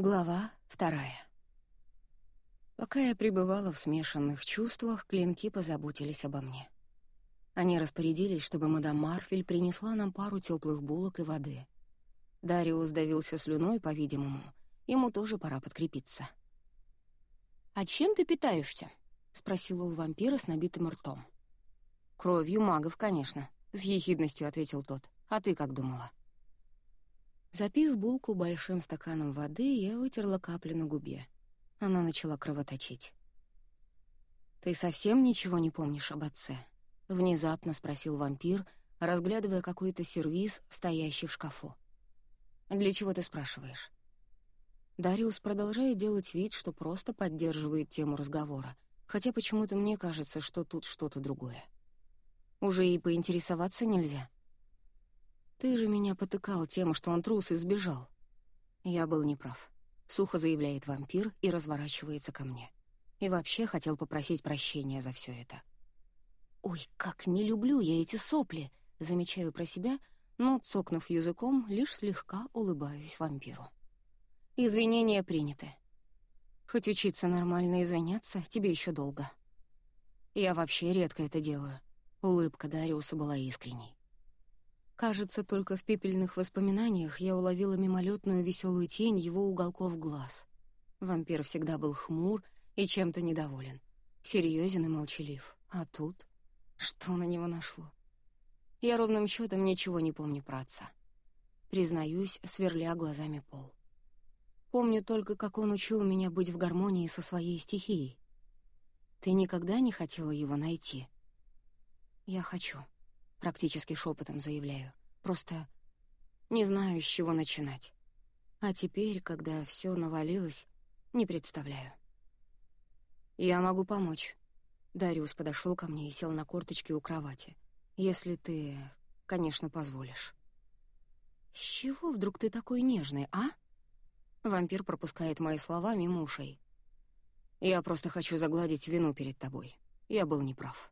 Глава вторая. Пока я пребывала в смешанных чувствах, клинки позаботились обо мне. Они распорядились, чтобы мадам Марфель принесла нам пару теплых булок и воды. Дариус давился слюной, по-видимому. Ему тоже пора подкрепиться. «А чем ты питаешься?» — спросил у вампира с набитым ртом. «Кровью магов, конечно», — с ехидностью ответил тот. «А ты как думала?» Запив булку большим стаканом воды, я вытерла капли на губе. Она начала кровоточить. «Ты совсем ничего не помнишь об отце?» — внезапно спросил вампир, разглядывая какой-то сервиз, стоящий в шкафу. «Для чего ты спрашиваешь?» Дариус продолжает делать вид, что просто поддерживает тему разговора, хотя почему-то мне кажется, что тут что-то другое. Уже и поинтересоваться нельзя. «Ты же меня потыкал тем, что он трус и сбежал». Я был неправ. Сухо заявляет вампир и разворачивается ко мне. И вообще хотел попросить прощения за все это. «Ой, как не люблю я эти сопли!» Замечаю про себя, но, цокнув языком, лишь слегка улыбаюсь вампиру. «Извинения приняты. Хоть учиться нормально извиняться, тебе еще долго». Я вообще редко это делаю. Улыбка Дариуса была искренней. Кажется, только в пепельных воспоминаниях я уловила мимолетную веселую тень его уголков глаз. Вампир всегда был хмур и чем-то недоволен. Серьезен и молчалив. А тут... Что на него нашло? Я ровным счетом ничего не помню про отца. Признаюсь, сверля глазами пол. Помню только, как он учил меня быть в гармонии со своей стихией. Ты никогда не хотела его найти? Я хочу. Практически шепотом заявляю. Просто не знаю, с чего начинать. А теперь, когда все навалилось, не представляю. Я могу помочь. Дариус подошел ко мне и сел на корточки у кровати. Если ты, конечно, позволишь. С чего вдруг ты такой нежный, а? Вампир пропускает мои слова мимо ушей. Я просто хочу загладить вину перед тобой. Я был неправ.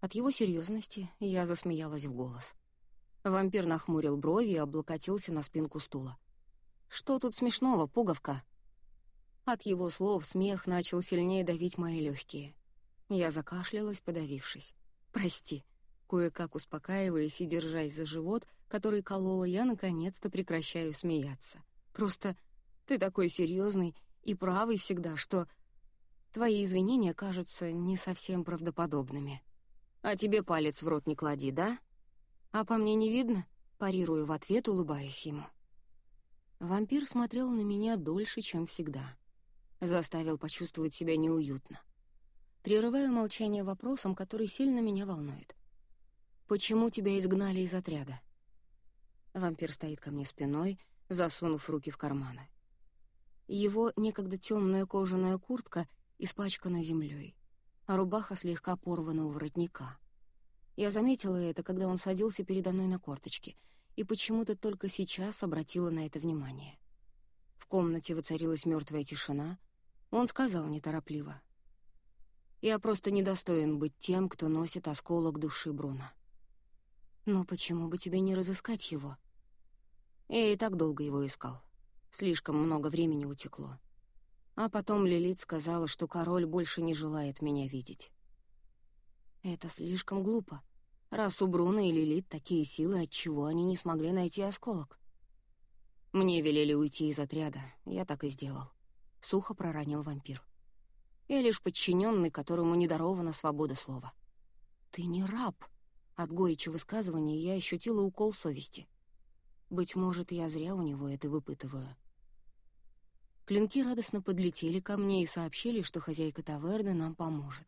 От его серьезности я засмеялась в голос. Вампир нахмурил брови и облокотился на спинку стула. «Что тут смешного, пуговка?» От его слов смех начал сильнее давить мои легкие. Я закашлялась, подавившись. «Прости». Кое-как успокаиваясь и держась за живот, который колола, я наконец-то прекращаю смеяться. «Просто ты такой серьезный и правый всегда, что твои извинения кажутся не совсем правдоподобными». «А тебе палец в рот не клади, да?» «А по мне не видно?» — парирую в ответ, улыбаясь ему. Вампир смотрел на меня дольше, чем всегда. Заставил почувствовать себя неуютно. Прерываю молчание вопросом, который сильно меня волнует. «Почему тебя изгнали из отряда?» Вампир стоит ко мне спиной, засунув руки в карманы. Его некогда темная кожаная куртка испачкана землей а рубаха слегка порвана у воротника. Я заметила это, когда он садился передо мной на корточки, и почему-то только сейчас обратила на это внимание. В комнате воцарилась мертвая тишина. Он сказал неторопливо. «Я просто недостоин быть тем, кто носит осколок души Бруна». «Но почему бы тебе не разыскать его?» Я и так долго его искал. Слишком много времени утекло. А потом Лилит сказала, что король больше не желает меня видеть. Это слишком глупо. Раз у Бруна и Лилит такие силы, отчего они не смогли найти осколок? Мне велели уйти из отряда, я так и сделал. Сухо проронил вампир. Я лишь подчиненный, которому не дарована свобода слова. Ты не раб. От горечи высказывания я ощутила укол совести. Быть может, я зря у него это выпытываю. Клинки радостно подлетели ко мне и сообщили, что хозяйка таверны нам поможет.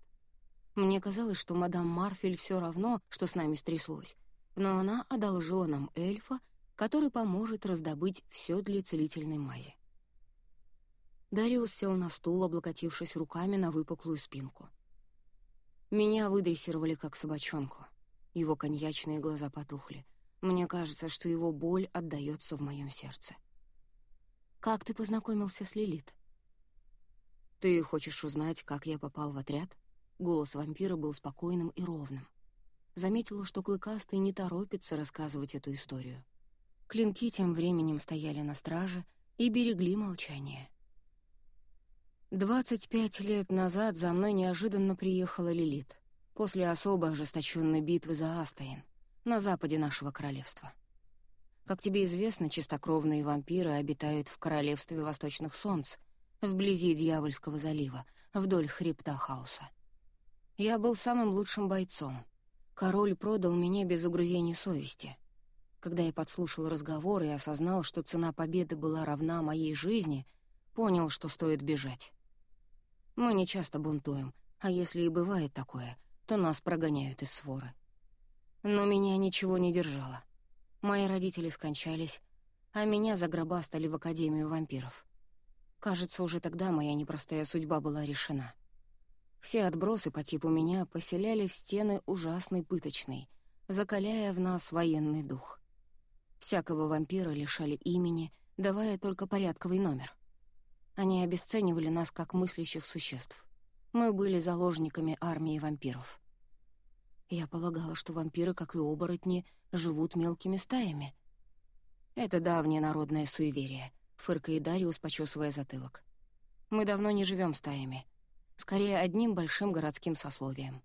Мне казалось, что мадам Марфель все равно, что с нами стряслось, но она одолжила нам эльфа, который поможет раздобыть все для целительной мази. Дариус сел на стул, облокотившись руками на выпуклую спинку. Меня выдрессировали как собачонку. Его коньячные глаза потухли. Мне кажется, что его боль отдаётся в моем сердце. «Как ты познакомился с Лилит?» «Ты хочешь узнать, как я попал в отряд?» Голос вампира был спокойным и ровным. Заметила, что Клыкастый не торопится рассказывать эту историю. Клинки тем временем стояли на страже, и берегли молчание. Двадцать пять лет назад за мной неожиданно приехала Лилит после особо ожесточенной битвы за Астаин на западе нашего королевства. Как тебе известно, чистокровные вампиры обитают в королевстве Восточных Солнц, вблизи Дьявольского залива, вдоль хребта хаоса. Я был самым лучшим бойцом. Король продал меня без угрызений совести. Когда я подслушал разговор и осознал, что цена победы была равна моей жизни, понял, что стоит бежать. Мы не часто бунтуем, а если и бывает такое, то нас прогоняют из своры. Но меня ничего не держало. Мои родители скончались, а меня загробастали в Академию вампиров. Кажется, уже тогда моя непростая судьба была решена. Все отбросы по типу меня поселяли в стены ужасной пыточной, закаляя в нас военный дух. Всякого вампира лишали имени, давая только порядковый номер. Они обесценивали нас как мыслящих существ. Мы были заложниками армии вампиров. Я полагала, что вампиры, как и оборотни, живут мелкими стаями. Это давнее народное суеверие, фыркает Дариус, почесывая затылок. Мы давно не живем стаями. Скорее, одним большим городским сословием.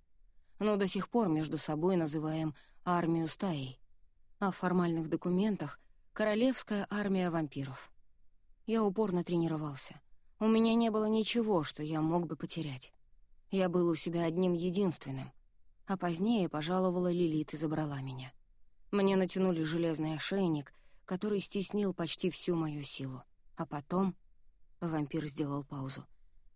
Но до сих пор между собой называем армию стаей. А в формальных документах — Королевская армия вампиров. Я упорно тренировался. У меня не было ничего, что я мог бы потерять. Я был у себя одним единственным, а позднее пожаловала Лилит и забрала меня. Мне натянули железный ошейник, который стеснил почти всю мою силу. А потом... Вампир сделал паузу.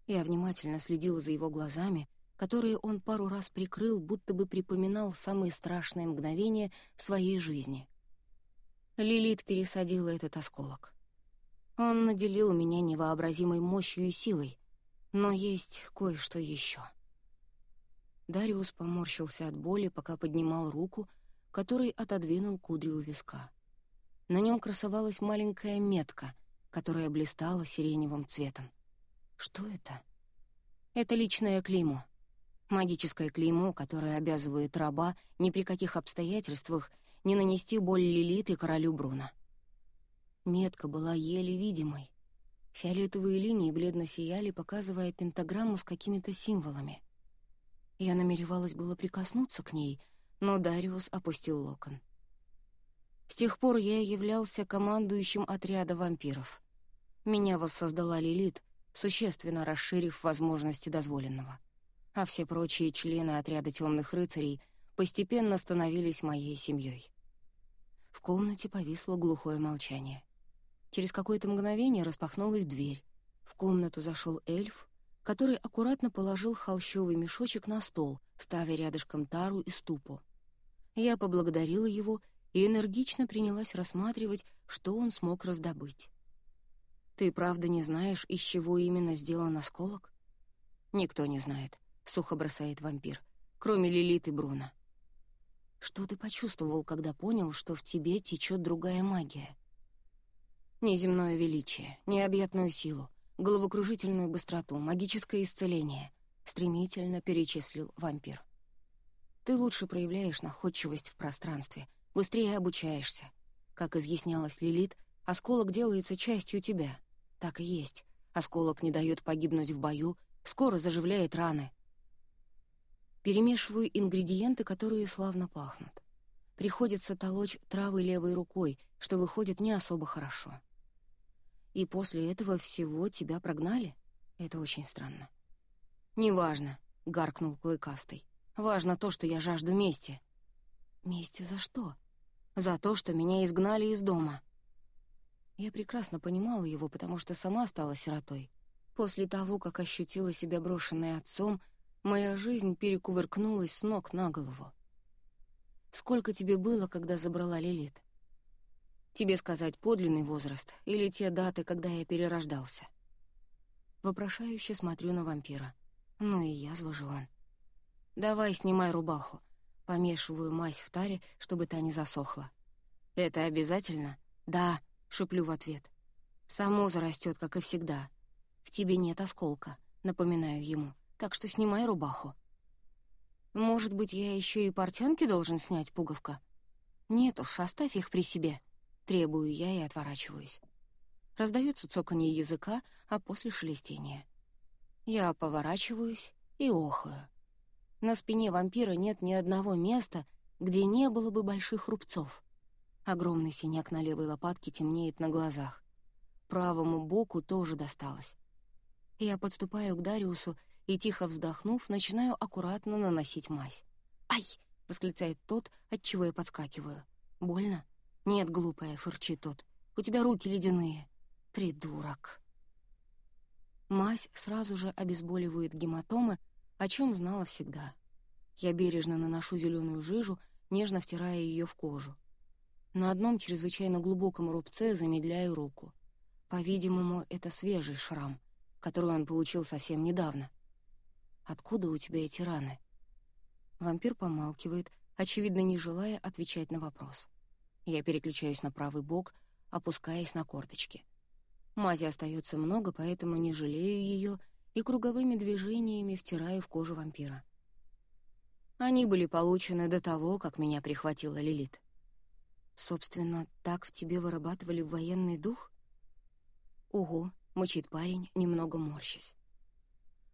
Я внимательно следила за его глазами, которые он пару раз прикрыл, будто бы припоминал самые страшные мгновения в своей жизни. Лилит пересадила этот осколок. Он наделил меня невообразимой мощью и силой, но есть кое-что еще. Дариус поморщился от боли, пока поднимал руку, который отодвинул кудри у виска. На нем красовалась маленькая метка, которая блистала сиреневым цветом. Что это? Это личное клеймо. Магическое клеймо, которое обязывает раба ни при каких обстоятельствах не нанести боль Лилит и королю Бруно. Метка была еле видимой. Фиолетовые линии бледно сияли, показывая пентаграмму с какими-то символами. Я намеревалась было прикоснуться к ней, но Дариус опустил локон. С тех пор я являлся командующим отряда вампиров. Меня воссоздала Лилит, существенно расширив возможности дозволенного. А все прочие члены отряда темных рыцарей постепенно становились моей семьей. В комнате повисло глухое молчание. Через какое-то мгновение распахнулась дверь. В комнату зашел эльф который аккуратно положил холщовый мешочек на стол, ставя рядышком тару и ступу. Я поблагодарила его и энергично принялась рассматривать, что он смог раздобыть. «Ты правда не знаешь, из чего именно сделан осколок?» «Никто не знает», — сухо бросает вампир, кроме Лилит и Бруна. «Что ты почувствовал, когда понял, что в тебе течет другая магия?» «Неземное величие, необъятную силу, головокружительную быстроту, магическое исцеление», — стремительно перечислил вампир. «Ты лучше проявляешь находчивость в пространстве, быстрее обучаешься. Как изъяснялась Лилит, осколок делается частью тебя. Так и есть. Осколок не дает погибнуть в бою, скоро заживляет раны. Перемешиваю ингредиенты, которые славно пахнут. Приходится толочь травы левой рукой, что выходит не особо хорошо. И после этого всего тебя прогнали? Это очень странно. «Неважно», — гаркнул Клыкастый. «Важно то, что я жажду мести». «Мести за что?» «За то, что меня изгнали из дома». Я прекрасно понимала его, потому что сама стала сиротой. После того, как ощутила себя брошенной отцом, моя жизнь перекувыркнулась с ног на голову. «Сколько тебе было, когда забрала Лилит?» Тебе сказать подлинный возраст или те даты, когда я перерождался?» Вопрошающе смотрю на вампира. Ну и язва же он. «Давай снимай рубаху». Помешиваю мазь в таре, чтобы та не засохла. «Это обязательно?» «Да», — шеплю в ответ. «Само зарастет, как и всегда. В тебе нет осколка», — напоминаю ему. «Так что снимай рубаху». «Может быть, я еще и портянки должен снять, пуговка?» «Нет уж, оставь их при себе». Требую я и отворачиваюсь. Раздается цоканье языка, а после шелестения. Я поворачиваюсь и охаю. На спине вампира нет ни одного места, где не было бы больших рубцов. Огромный синяк на левой лопатке темнеет на глазах. Правому боку тоже досталось. Я подступаю к Дариусу и, тихо вздохнув, начинаю аккуратно наносить мазь. «Ай!» — восклицает тот, отчего я подскакиваю. «Больно?» «Нет, глупая», — фырчит тот. «У тебя руки ледяные». «Придурок». Мазь сразу же обезболивает гематомы, о чем знала всегда. Я бережно наношу зеленую жижу, нежно втирая ее в кожу. На одном чрезвычайно глубоком рубце замедляю руку. По-видимому, это свежий шрам, который он получил совсем недавно. «Откуда у тебя эти раны?» Вампир помалкивает, очевидно, не желая отвечать на вопрос. Я переключаюсь на правый бок, опускаясь на корточки. Мази остается много, поэтому не жалею ее и круговыми движениями втираю в кожу вампира. Они были получены до того, как меня прихватила Лилит. Собственно, так в тебе вырабатывали военный дух? Ого, мучит парень, немного морщась.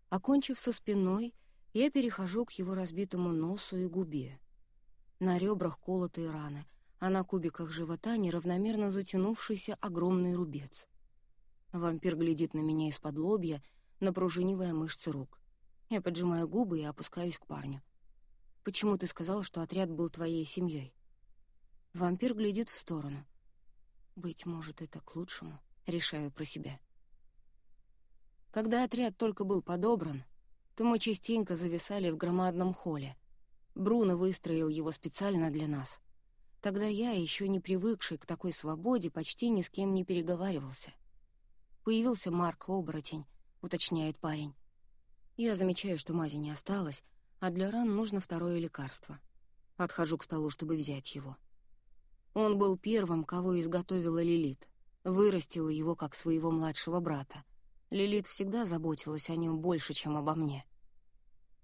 Окончив со спиной, я перехожу к его разбитому носу и губе. На ребрах колотые раны, а на кубиках живота неравномерно затянувшийся огромный рубец. Вампир глядит на меня из-под лобья, напружинивая мышцы рук. Я поджимаю губы и опускаюсь к парню. «Почему ты сказал, что отряд был твоей семьей?» Вампир глядит в сторону. «Быть может, это к лучшему», — решаю про себя. Когда отряд только был подобран, то мы частенько зависали в громадном холле. Бруно выстроил его специально для нас. Тогда я, еще не привыкший к такой свободе, почти ни с кем не переговаривался — Появился Марк-оборотень, уточняет парень. Я замечаю, что мази не осталось, а для ран нужно второе лекарство. Отхожу к столу, чтобы взять его. Он был первым, кого изготовила Лилит. Вырастила его как своего младшего брата. Лилит всегда заботилась о нем больше, чем обо мне.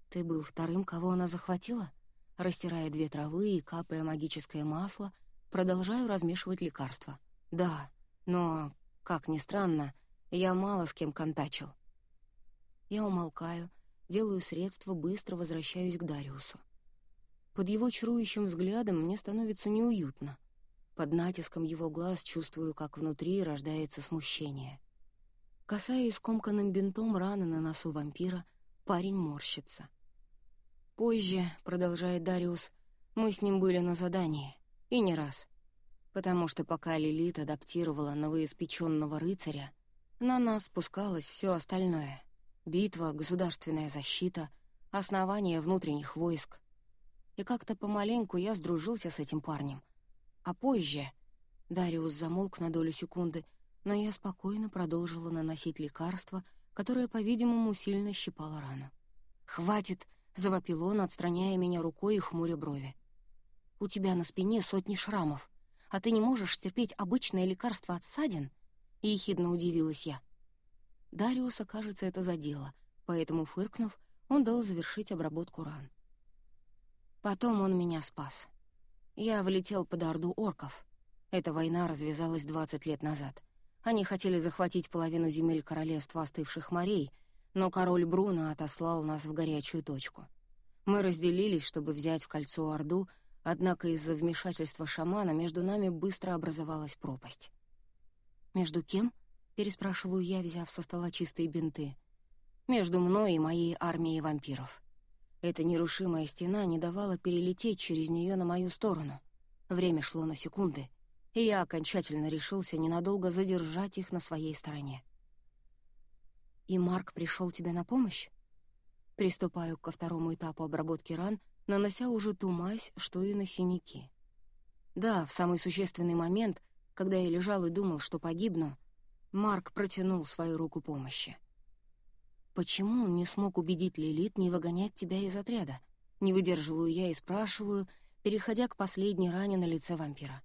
«Ты был вторым, кого она захватила?» Растирая две травы и капая магическое масло, продолжаю размешивать лекарства. «Да, но, как ни странно, я мало с кем контачил. Я умолкаю, делаю средства, быстро возвращаюсь к Дариусу. Под его чарующим взглядом мне становится неуютно. Под натиском его глаз чувствую, как внутри рождается смущение. Касаясь скомканным бинтом раны на носу вампира, парень морщится. «Позже», — продолжает Дариус, — «мы с ним были на задании. И не раз. Потому что пока Лилит адаптировала новоиспеченного рыцаря, на нас спускалось все остальное. Битва, государственная защита, основание внутренних войск. И как-то помаленьку я сдружился с этим парнем. А позже... Дариус замолк на долю секунды, но я спокойно продолжила наносить лекарство, которое, по-видимому, сильно щипало рану. «Хватит!» — завопил он, отстраняя меня рукой и хмуря брови. «У тебя на спине сотни шрамов, а ты не можешь терпеть обычное лекарство от ссадин?» — ехидно удивилась я. Дариуса, кажется, это задело, поэтому, фыркнув, он дал завершить обработку ран. Потом он меня спас. Я влетел под орду орков. Эта война развязалась 20 лет назад. Они хотели захватить половину земель королевства остывших морей, но король Бруно отослал нас в горячую точку. Мы разделились, чтобы взять в кольцо Орду, однако из-за вмешательства шамана между нами быстро образовалась пропасть. «Между кем?» — переспрашиваю я, взяв со стола чистые бинты. «Между мной и моей армией вампиров. Эта нерушимая стена не давала перелететь через нее на мою сторону. Время шло на секунды, и я окончательно решился ненадолго задержать их на своей стороне. «И Марк пришел тебе на помощь?» Приступаю ко второму этапу обработки ран, нанося уже ту мазь, что и на синяки. Да, в самый существенный момент — когда я лежал и думал, что погибну, Марк протянул свою руку помощи. «Почему он не смог убедить Лилит не выгонять тебя из отряда?» Не выдерживаю я и спрашиваю, переходя к последней ране на лице вампира.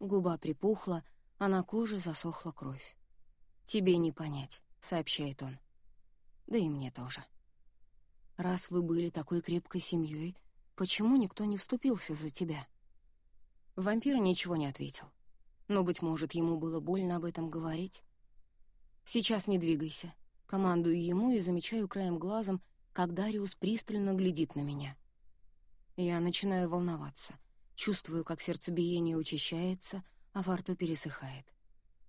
Губа припухла, а на коже засохла кровь. «Тебе не понять», — сообщает он. «Да и мне тоже». «Раз вы были такой крепкой семьей, почему никто не вступился за тебя?» Вампир ничего не ответил. Но, быть может, ему было больно об этом говорить. «Сейчас не двигайся». Командую ему и замечаю краем глазом, как Дариус пристально глядит на меня. Я начинаю волноваться. Чувствую, как сердцебиение учащается, а во рту пересыхает.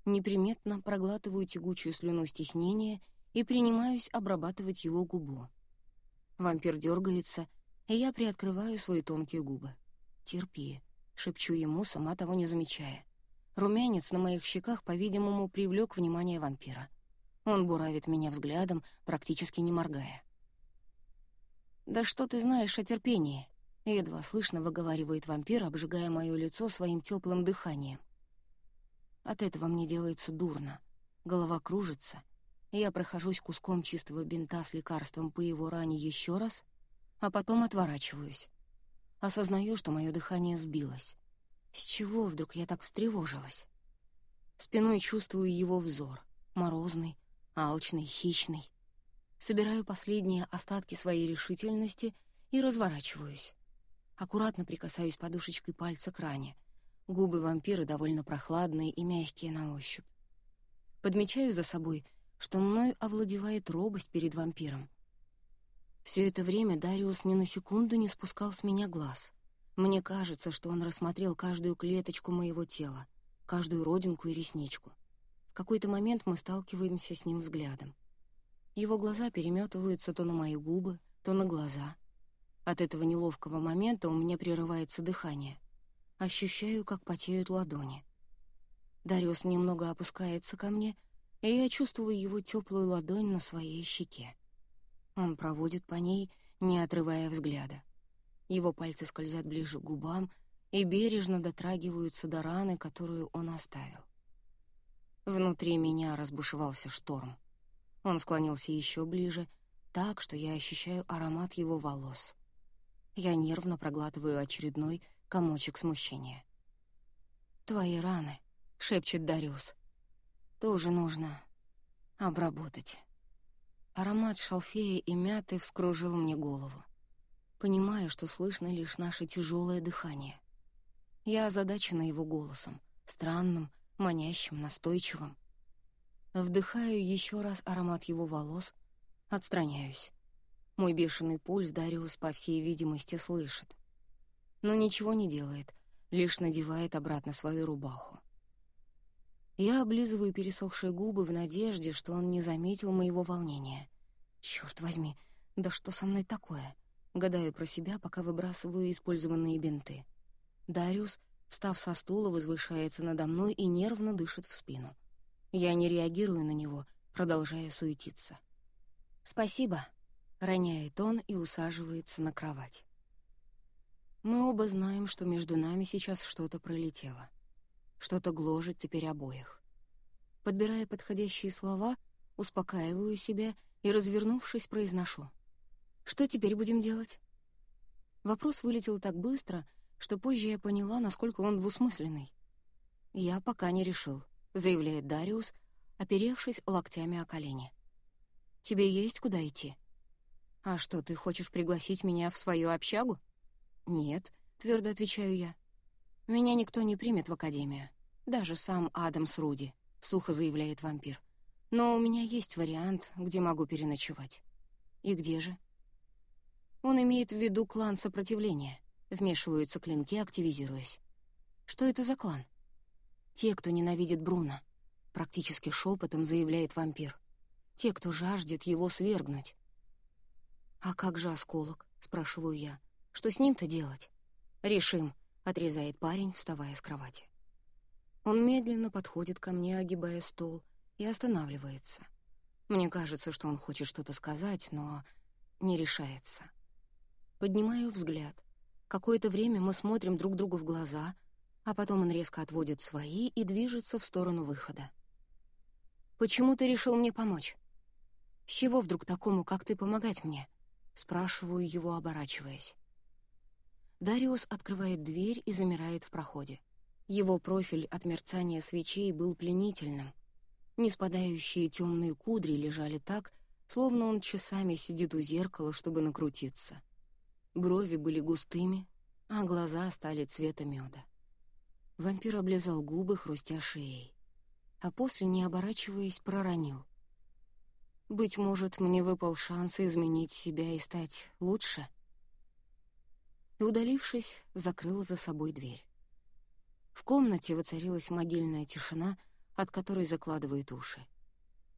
Неприметно проглатываю тягучую слюну стеснения и принимаюсь обрабатывать его губу. Вампир дергается, и я приоткрываю свои тонкие губы. «Терпи», — шепчу ему, сама того не замечая. Румянец на моих щеках, по-видимому, привлек внимание вампира. Он буравит меня взглядом, практически не моргая. «Да что ты знаешь о терпении?» — едва слышно выговаривает вампир, обжигая мое лицо своим теплым дыханием. От этого мне делается дурно. Голова кружится. Я прохожусь куском чистого бинта с лекарством по его ране еще раз, а потом отворачиваюсь. Осознаю, что мое дыхание сбилось. С чего вдруг я так встревожилась? Спиной чувствую его взор. Морозный, алчный, хищный. Собираю последние остатки своей решительности и разворачиваюсь. Аккуратно прикасаюсь подушечкой пальца к ране. Губы вампира довольно прохладные и мягкие на ощупь. Подмечаю за собой, что мной овладевает робость перед вампиром. Все это время Дариус ни на секунду не спускал с меня глаз. Мне кажется, что он рассмотрел каждую клеточку моего тела, каждую родинку и ресничку. В какой-то момент мы сталкиваемся с ним взглядом. Его глаза переметываются то на мои губы, то на глаза. От этого неловкого момента у меня прерывается дыхание. Ощущаю, как потеют ладони. Дариус немного опускается ко мне, и я чувствую его теплую ладонь на своей щеке. Он проводит по ней, не отрывая взгляда. Его пальцы скользят ближе к губам и бережно дотрагиваются до раны, которую он оставил. Внутри меня разбушевался шторм. Он склонился еще ближе, так, что я ощущаю аромат его волос. Я нервно проглатываю очередной комочек смущения. «Твои раны», — шепчет Дариус, — «тоже нужно обработать». Аромат шалфея и мяты вскружил мне голову. Понимаю, что слышно лишь наше тяжелое дыхание. Я озадачена его голосом, странным, манящим, настойчивым. Вдыхаю еще раз аромат его волос, отстраняюсь. Мой бешеный пульс Дариус, по всей видимости, слышит. Но ничего не делает, лишь надевает обратно свою рубаху. Я облизываю пересохшие губы в надежде, что он не заметил моего волнения. Черт возьми, да что со мной такое? Гадаю про себя, пока выбрасываю использованные бинты. Дариус, встав со стула, возвышается надо мной и нервно дышит в спину. Я не реагирую на него, продолжая суетиться. «Спасибо», — роняет он и усаживается на кровать. Мы оба знаем, что между нами сейчас что-то пролетело. Что-то гложет теперь обоих. Подбирая подходящие слова, успокаиваю себя и, развернувшись, произношу. «Что теперь будем делать?» Вопрос вылетел так быстро, что позже я поняла, насколько он двусмысленный. «Я пока не решил», — заявляет Дариус, оперевшись локтями о колени. «Тебе есть куда идти?» «А что, ты хочешь пригласить меня в свою общагу?» «Нет», — твердо отвечаю я. «Меня никто не примет в академию. Даже сам Адамс Руди», — сухо заявляет вампир. «Но у меня есть вариант, где могу переночевать». «И где же?» Он имеет в виду клан сопротивления. Вмешиваются клинки, активизируясь. Что это за клан? Те, кто ненавидит Бруно. Практически шепотом заявляет вампир. Те, кто жаждет его свергнуть. «А как же осколок?» — спрашиваю я. «Что с ним-то делать?» «Решим», — отрезает парень, вставая с кровати. Он медленно подходит ко мне, огибая стол, и останавливается. Мне кажется, что он хочет что-то сказать, но не решается. Поднимаю взгляд. Какое-то время мы смотрим друг другу в глаза, а потом он резко отводит свои и движется в сторону выхода. «Почему ты решил мне помочь? С чего вдруг такому, как ты, помогать мне?» Спрашиваю его, оборачиваясь. Дариус открывает дверь и замирает в проходе. Его профиль от мерцания свечей был пленительным. Неспадающие темные кудри лежали так, словно он часами сидит у зеркала, чтобы накрутиться. Брови были густыми, а глаза стали цвета меда. Вампир облизал губы, хрустя шеей. а после, не оборачиваясь, проронил. «Быть может, мне выпал шанс изменить себя и стать лучше?» И, удалившись, закрыл за собой дверь. В комнате воцарилась могильная тишина, от которой закладывают уши.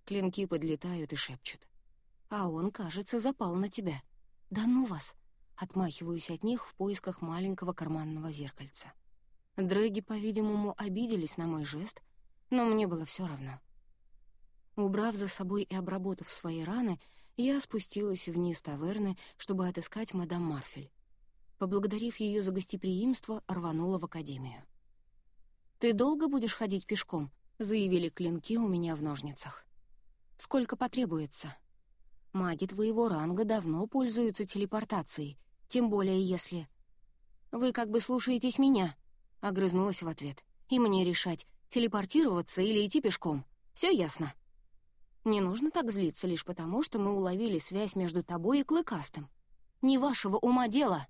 Клинки подлетают и шепчут. «А он, кажется, запал на тебя. Да ну вас!» Отмахиваюсь от них в поисках маленького карманного зеркальца. Дрэги, по-видимому, обиделись на мой жест, но мне было все равно. Убрав за собой и обработав свои раны, я спустилась вниз таверны, чтобы отыскать мадам Марфель. Поблагодарив ее за гостеприимство, рванула в академию. «Ты долго будешь ходить пешком?» — заявили клинки у меня в ножницах. «Сколько потребуется?» «Маги твоего ранга давно пользуются телепортацией, тем более если...» «Вы как бы слушаетесь меня», — огрызнулась в ответ. «И мне решать, телепортироваться или идти пешком. Все ясно?» «Не нужно так злиться лишь потому, что мы уловили связь между тобой и Клыкастым. Не вашего ума дело!»